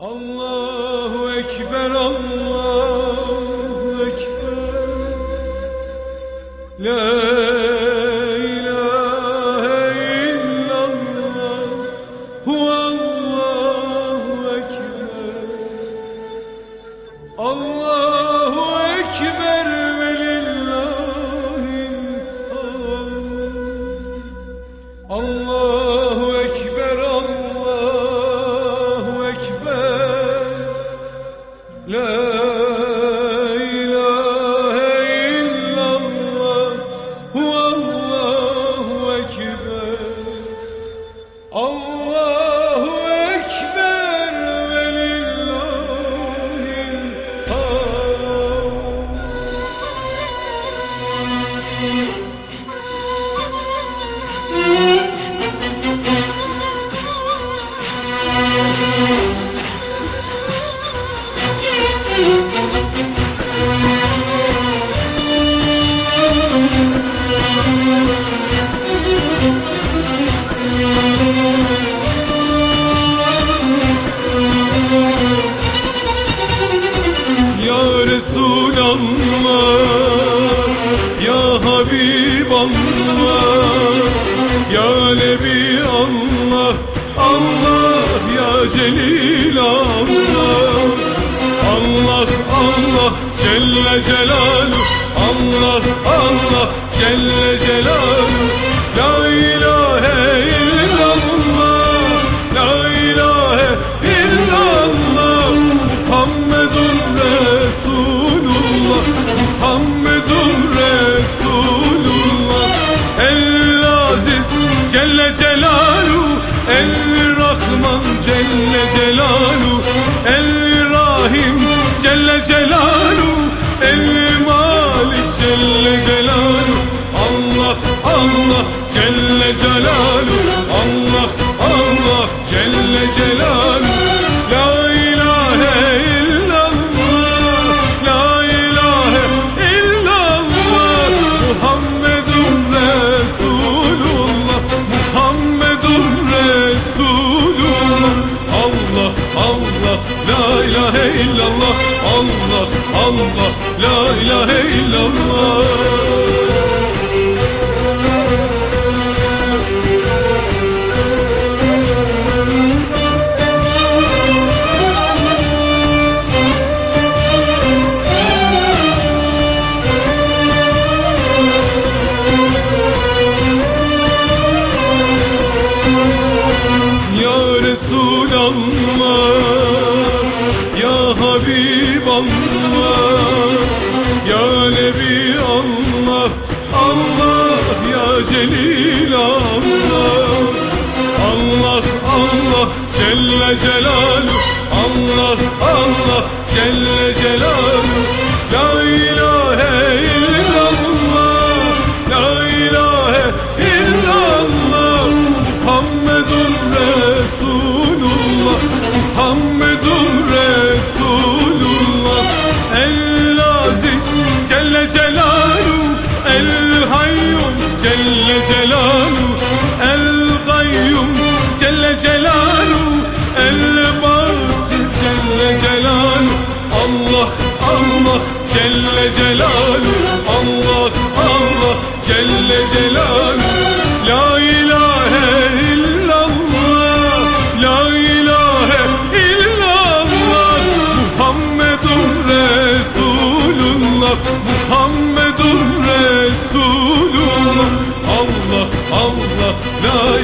Allahu Ekber, Allahu Ekber. La ilahe illallah Allahu Ekber. Allahu Ekber ve lillahil hamd Resulallah Ya Habiballah Ya Nebi Allah Allah Ya Celil Allah Allah Allah Celle Celaluhu Allah Allah Celle Celaluhu La ilahe Celle Celaluhu El Rahman Celle Celaluhu El Rahim Celle Celaluhu El Malik Celle Celaluhu Allah Allah Celle Celaluhu Allah Allah Celle Celaluhu Resulallah Ya Habiballah Ya Nebi Allah Allah Ya Celil Allah Allah Allah Celle Celaluhu Allah Allah Celle Celaluhu La ilahe illallah Celle Celaluhu El Gayyum Celle Celaluhu El Basir Celle Celaluhu. Allah Allah Celle Celaluhu. Allah Allah Celle Celaluhu. La ilahe illallah La ilahe illallah. Muhammedun Resulullah Muhammedun Resulullah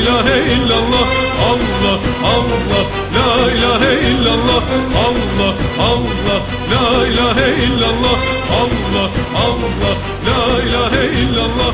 ilahe illallah Allah Allah la ilahe illallah Allah Allah la ilahe illallah Allah Allah la ilahe illallah